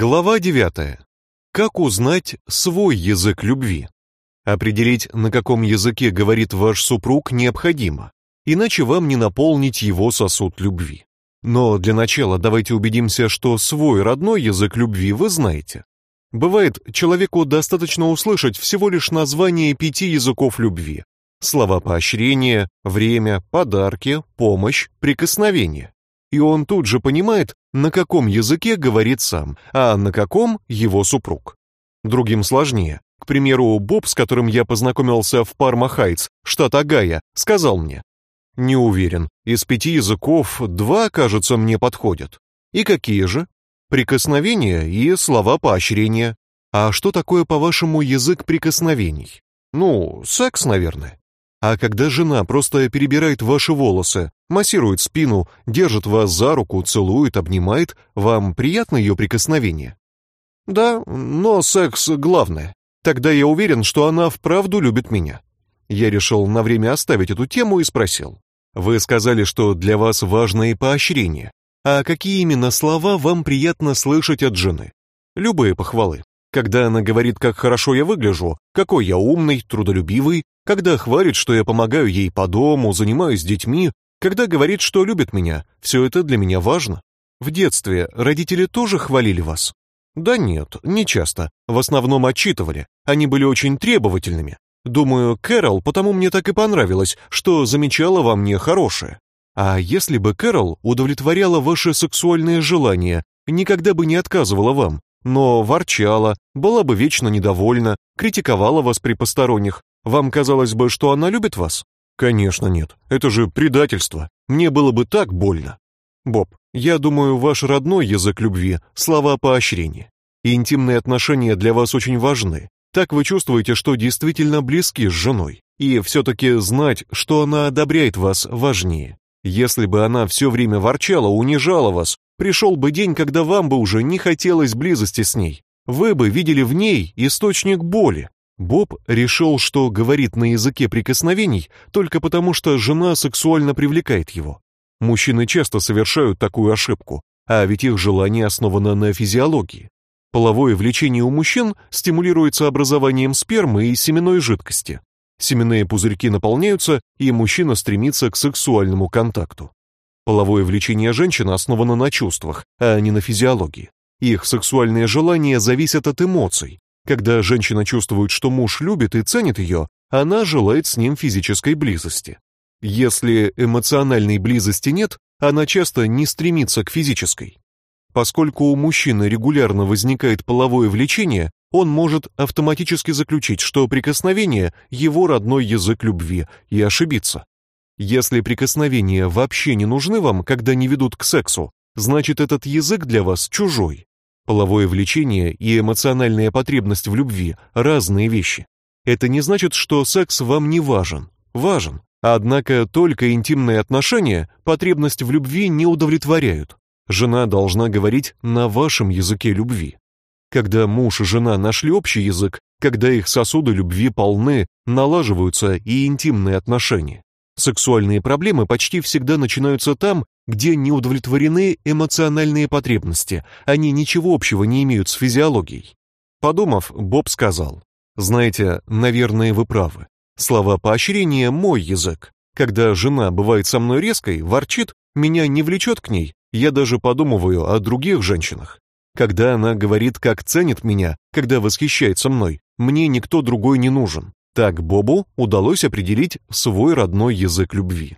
Глава 9. Как узнать свой язык любви? Определить, на каком языке говорит ваш супруг, необходимо, иначе вам не наполнить его сосуд любви. Но для начала давайте убедимся, что свой родной язык любви вы знаете. Бывает, человеку достаточно услышать всего лишь название пяти языков любви: слова поощрения, время, подарки, помощь, прикосновение и он тут же понимает, на каком языке говорит сам, а на каком его супруг. Другим сложнее. К примеру, Боб, с которым я познакомился в Парма-Хайтс, штат Огайо, сказал мне: "Не уверен. Из пяти языков два, кажется, мне подходят. И какие же? Прикосновения и слова поощрения. А что такое, по-вашему, язык прикосновений? Ну, секс, наверное. А когда жена просто перебирает ваши волосы, массирует спину, держит вас за руку, целует, обнимает, вам приятно ее прикосновение? Да, но секс главное. Тогда я уверен, что она вправду любит меня. Я решил на время оставить эту тему и спросил: "Вы сказали, что для вас важно и поощрение. А какие именно слова вам приятно слышать от жены?" Любые похвалы. Когда она говорит, как хорошо я выгляжу, какой я умный, трудолюбивый, когда хвалит, что я помогаю ей по дому, занимаюсь детьми, когда говорит, что любит меня, все это для меня важно. В детстве родители тоже хвалили вас? Да нет, не часто. В основном отчитывали. Они были очень требовательными. Думаю, Кэрол, потому мне так и понравилось, что замечала во мне хорошее. А если бы Кэрол удовлетворяла ваши сексуальные желания, никогда бы не отказывала вам, но ворчала, была бы вечно недовольна, критиковала вас при посторонних, вам казалось бы, что она любит вас? Конечно, нет. Это же предательство. Мне было бы так больно. Боб, я думаю, ваш родной язык любви слова поощрения. И интимные отношения для вас очень важны. Так вы чувствуете, что действительно близки с женой. И все таки знать, что она одобряет вас, важнее. Если бы она все время ворчала, унижала вас, пришел бы день, когда вам бы уже не хотелось близости с ней. Вы бы видели в ней источник боли, Боб решил, что говорит на языке прикосновений только потому, что жена сексуально привлекает его. Мужчины часто совершают такую ошибку, а ведь их желание основано на физиологии. Половое влечение у мужчин стимулируется образованием спермы и семенной жидкости. Семенные пузырьки наполняются, и мужчина стремится к сексуальному контакту. Половое влечение женщины основано на чувствах, а не на физиологии. Их сексуальные желания зависят от эмоций, когда женщина чувствует, что муж любит и ценит ее, она желает с ним физической близости. Если эмоциональной близости нет, она часто не стремится к физической. Поскольку у мужчины регулярно возникает половое влечение, он может автоматически заключить, что прикосновение его родной язык любви, и ошибиться. Если прикосновения вообще не нужны вам, когда не ведут к сексу, значит этот язык для вас чужой. Половое влечение и эмоциональная потребность в любви разные вещи. Это не значит, что секс вам не важен. Важен. Однако только интимные отношения потребность в любви не удовлетворяют. Жена должна говорить на вашем языке любви. Когда муж и жена нашли общий язык, когда их сосуды любви полны, налаживаются и интимные отношения. Сексуальные проблемы почти всегда начинаются там, где не удовлетворены эмоциональные потребности, они ничего общего не имеют с физиологией. Подумав, Боб сказал: "Знаете, наверное, вы правы. Слова поощрения мой язык. Когда жена бывает со мной резкой, ворчит, меня не влечет к ней. Я даже подумываю о других женщинах. Когда она говорит, как ценит меня, когда восхищается мной, мне никто другой не нужен. Так Бобу удалось определить свой родной язык любви.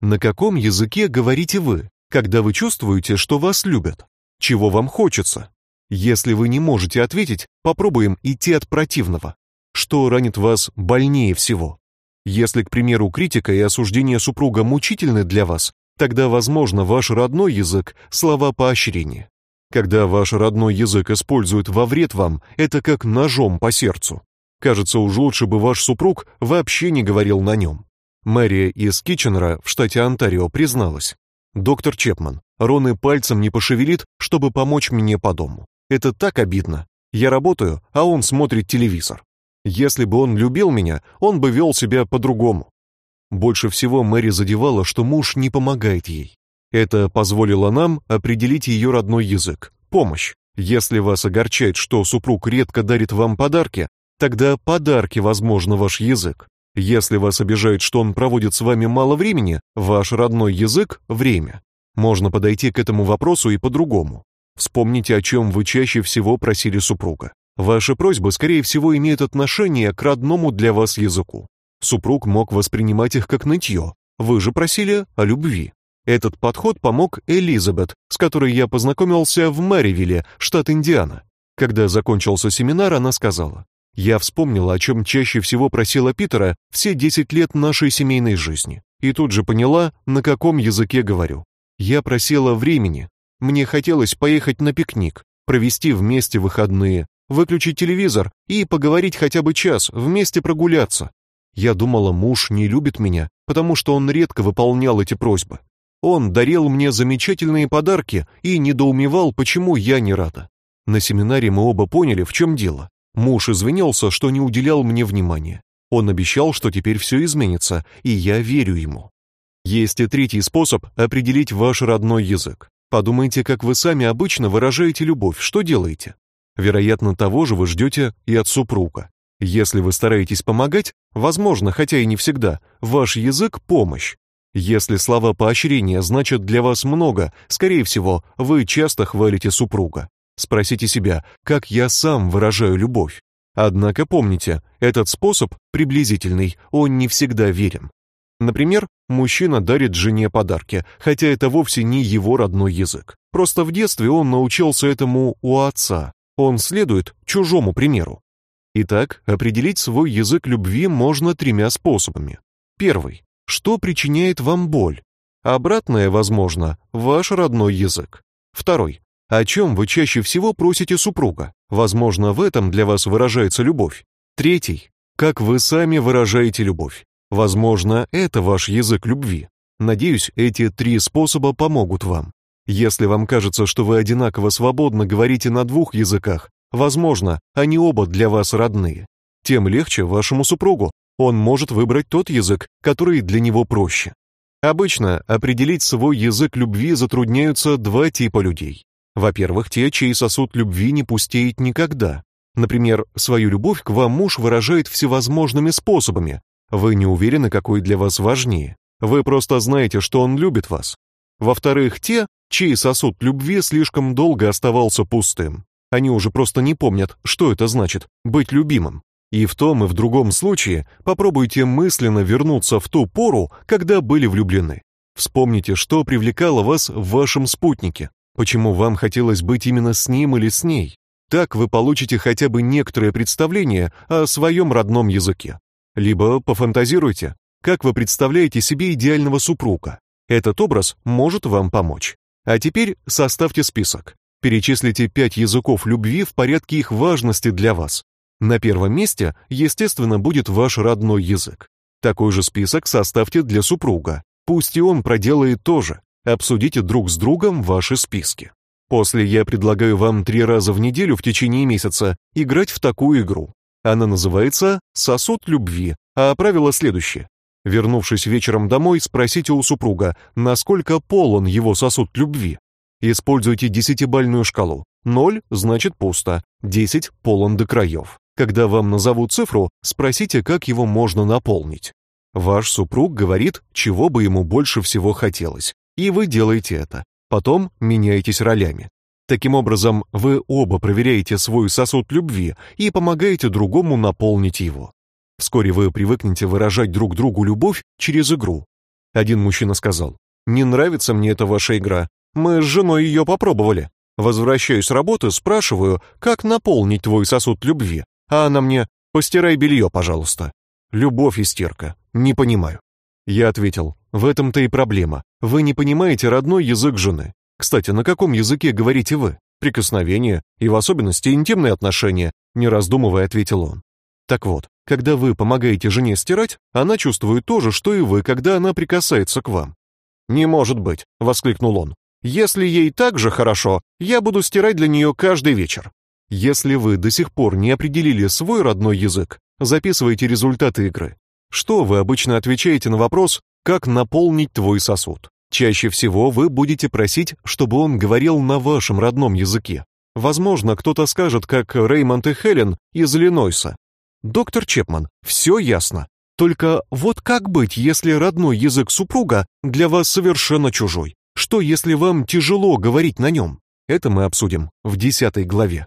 На каком языке говорите вы, когда вы чувствуете, что вас любят? Чего вам хочется? Если вы не можете ответить, попробуем идти от противного. Что ранит вас больнее всего? Если, к примеру, критика и осуждение супруга мучительны для вас, тогда, возможно, ваш родной язык слова поощрения. Когда ваш родной язык используют во вред вам, это как ножом по сердцу. Кажется, уж лучше бы ваш супруг вообще не говорил на нем. Мэрия из Китченера в штате Онтарио призналась: "Доктор Чепман, Рон и пальцем не пошевелит, чтобы помочь мне по дому. Это так обидно. Я работаю, а он смотрит телевизор. Если бы он любил меня, он бы вел себя по-другому". Больше всего Мэри задевало, что муж не помогает ей. Это позволило нам определить ее родной язык помощь. Если вас огорчает, что супруг редко дарит вам подарки, тогда подарки, возможно, ваш язык. Если вас обижает, что он проводит с вами мало времени, ваш родной язык время. Можно подойти к этому вопросу и по-другому. Вспомните, о чем вы чаще всего просили супруга. Ваши просьбы, скорее всего, имеют отношение к родному для вас языку. Супруг мог воспринимать их как нытье. Вы же просили о любви. Этот подход помог Элизабет, с которой я познакомился в Мэривилле, штат Индиана. Когда закончился семинар, она сказала: "Я вспомнила, о чем чаще всего просила Питера все 10 лет нашей семейной жизни, и тут же поняла, на каком языке говорю. Я просила времени. Мне хотелось поехать на пикник, провести вместе выходные, выключить телевизор и поговорить хотя бы час, вместе прогуляться. Я думала, муж не любит меня, потому что он редко выполнял эти просьбы. Он дарил мне замечательные подарки и недоумевал, почему я не рада. На семинаре мы оба поняли, в чем дело. Муж извинился, что не уделял мне внимания. Он обещал, что теперь все изменится, и я верю ему. Есть и третий способ определить ваш родной язык. Подумайте, как вы сами обычно выражаете любовь, что делаете? Вероятно, того же вы ждете и от супруга. Если вы стараетесь помогать, возможно, хотя и не всегда, ваш язык помощь. Если слова поощрения значат для вас много, скорее всего, вы часто хвалите супруга. Спросите себя, как я сам выражаю любовь. Однако помните, этот способ приблизительный, он не всегда верен. Например, мужчина дарит жене подарки, хотя это вовсе не его родной язык. Просто в детстве он научился этому у отца, он следует чужому примеру. Итак, определить свой язык любви можно тремя способами. Первый. Что причиняет вам боль? Обратное, возможно, ваш родной язык. Второй. О чем вы чаще всего просите супруга? Возможно, в этом для вас выражается любовь. Третий. Как вы сами выражаете любовь? Возможно, это ваш язык любви. Надеюсь, эти три способа помогут вам. Если вам кажется, что вы одинаково свободно говорите на двух языках, возможно, они оба для вас родные. Тем легче вашему супругу. Он может выбрать тот язык, который для него проще. Обычно определить свой язык любви затрудняются два типа людей. Во-первых, те, чей сосуд любви не пустеет никогда. Например, свою любовь к вам муж выражает всевозможными способами. Вы не уверены, какой для вас важнее. Вы просто знаете, что он любит вас. Во-вторых, те, чей сосуд любви слишком долго оставался пустым. Они уже просто не помнят, что это значит быть любимым. И в том и в другом случае попробуйте мысленно вернуться в ту пору, когда были влюблены. Вспомните, что привлекало вас в вашем спутнике, почему вам хотелось быть именно с ним или с ней. Так вы получите хотя бы некоторое представление о своем родном языке. Либо пофантазируйте, как вы представляете себе идеального супруга. Этот образ может вам помочь. А теперь составьте список. Перечислите пять языков любви в порядке их важности для вас. На первом месте, естественно, будет ваш родной язык. Такой же список составьте для супруга. Пусть и он проделает то же. Обсудите друг с другом ваши списки. После я предлагаю вам три раза в неделю в течение месяца играть в такую игру. Она называется «Сосуд любви», а правило следующее. Вернувшись вечером домой, спросите у супруга, насколько полон его сосуд любви. Используйте десятибальную шкалу. 0 значит пусто, 10 полон до краев. Когда вам назовут цифру, спросите, как его можно наполнить. Ваш супруг говорит, чего бы ему больше всего хотелось, и вы делаете это. Потом меняетесь ролями. Таким образом, вы оба проверяете свой сосуд любви и помогаете другому наполнить его. Вскоре вы привыкнете выражать друг другу любовь через игру. Один мужчина сказал: "Не нравится мне эта ваша игра. Мы с женой ее попробовали. Возвращаюсь с работы, спрашиваю, как наполнить твой сосуд любви, а она мне: "Постирай белье, пожалуйста". Любовь истерка. Не понимаю. Я ответил: "В этом-то и проблема. Вы не понимаете родной язык жены. Кстати, на каком языке говорите вы? Прикосновения и в особенности интимные отношения?" Не раздумывая, ответил он. Так вот, когда вы помогаете жене стирать, она чувствует то же, что и вы, когда она прикасается к вам. Не может быть, воскликнул он. Если ей так же хорошо, я буду стирать для нее каждый вечер. Если вы до сих пор не определили свой родной язык, записывайте результаты игры. Что вы обычно отвечаете на вопрос «Как наполнить твой сосуд?». Чаще всего вы будете просить, чтобы он говорил на вашем родном языке. Возможно, кто-то скажет, как Реймонд и Хелен из Иллинойса. Доктор Чепман, все ясно. Только вот как быть, если родной язык супруга для вас совершенно чужой? Что, если вам тяжело говорить на нем? Это мы обсудим в десятой главе.